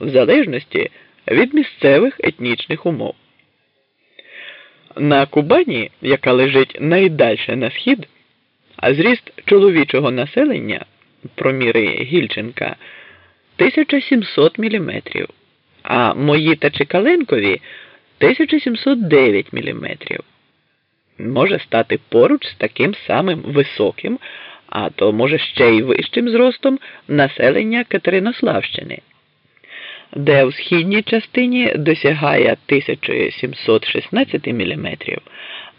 в залежності від місцевих етнічних умов. На Кубані, яка лежить найдальше на схід, зріст чоловічого населення проміри Гільченка 1700 мм, а мої та Чекаленкові 1709 мм. Може стати поруч з таким самим високим, а то може ще й вищим зростом населення Катеринославщини де в східній частині досягає 1716 мм,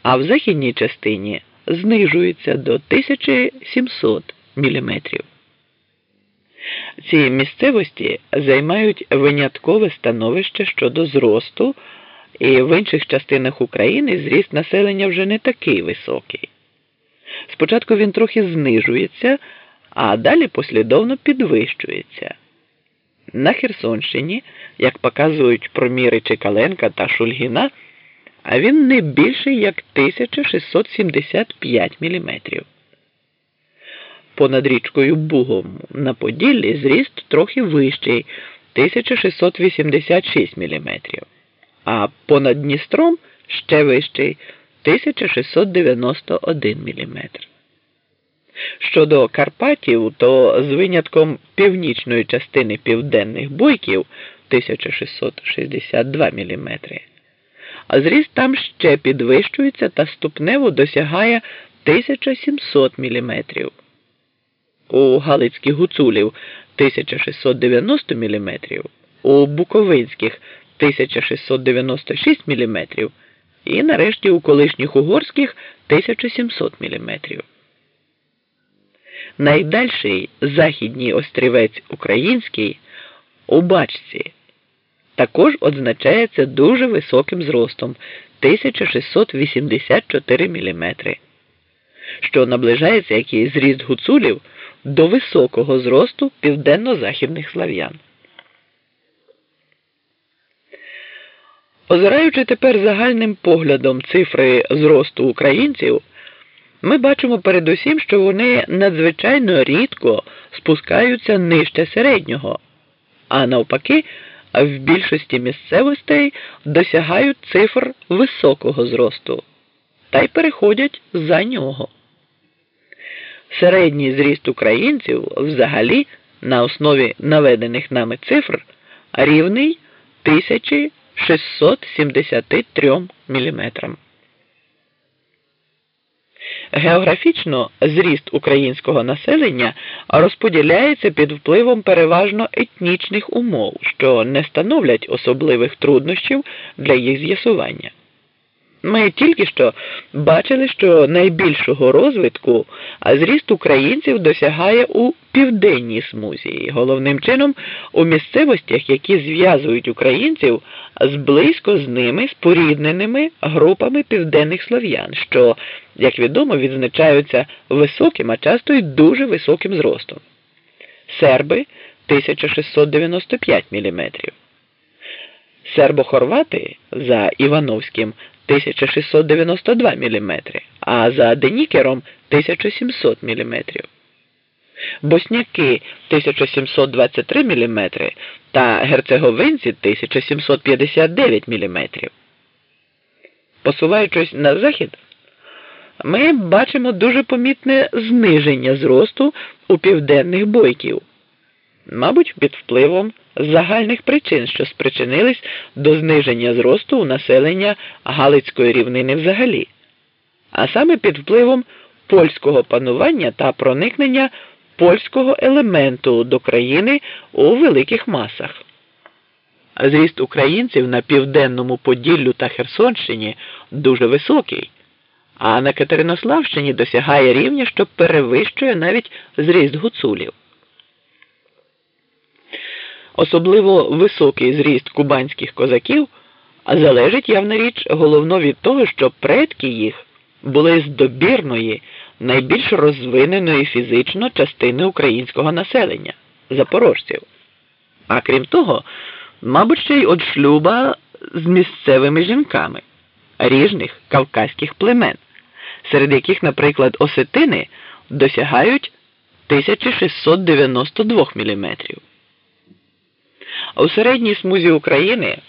а в західній частині знижується до 1700 мм. Ці місцевості займають виняткове становище щодо зросту, і в інших частинах України зріст населення вже не такий високий. Спочатку він трохи знижується, а далі послідовно підвищується. На Херсонщині, як показують проміри Чекаленка та Шульгіна, а він не більший як 1675 мм. Понад річкою Бугом на Поділлі зріст трохи вищий 1686 мм, а понад Дністром ще вищий 1691 мм. Щодо Карпатів, то з винятком північної частини південних бойків 1662 мм, а зріст там ще підвищується та ступнево досягає 1700 мм. У Галицьких гуцулів 1690 мм, у Буковинських 1696 мм і нарешті у колишніх угорських 1700 мм. Найдальший західній острівець український у бачці також означається дуже високим зростом 1684 мм, що наближається який зріст гуцулів до високого зросту південно-західних слав'ян. Озираючи тепер загальним поглядом цифри зросту українців. Ми бачимо передусім, що вони надзвичайно рідко спускаються нижче середнього, а навпаки, в більшості місцевостей досягають цифр високого зросту та й переходять за нього. Середній зріст українців взагалі на основі наведених нами цифр рівний 1673 мм. Географічно зріст українського населення розподіляється під впливом переважно етнічних умов, що не становлять особливих труднощів для їх з'ясування. Ми тільки що бачили, що найбільшого розвитку зріст українців досягає у південній смузі, головним чином у місцевостях, які зв'язують українців з близько з ними спорідненими групами південних слов'ян, що, як відомо, відзначаються високим, а часто й дуже високим зростом. Серби 1695 мм. Сербо-хорвати за Івановським 1692 мм, а за Денікером 1700 мм. Босняки 1723 мм та герцеговинці 1759 мм. Посуваючись на захід, ми бачимо дуже помітне зниження зросту у південних бойків, мабуть, під впливом загальних причин, що спричинились до зниження зросту у населення Галицької рівнини взагалі, а саме під впливом польського панування та проникнення польського елементу до країни у великих масах. Зріст українців на південному Поділлю та Херсонщині дуже високий, а на Катеринославщині досягає рівня, що перевищує навіть зріст гуцулів. Особливо високий зріст кубанських козаків залежить явна річ головно від того, що предки їх були з добірної, найбільш розвиненої фізично частини українського населення запорожців. А крім того, мабуть, ще й от шлюба з місцевими жінками ріжних кавказьких племен, серед яких, наприклад, осетини досягають 1692 мм У середній смузі України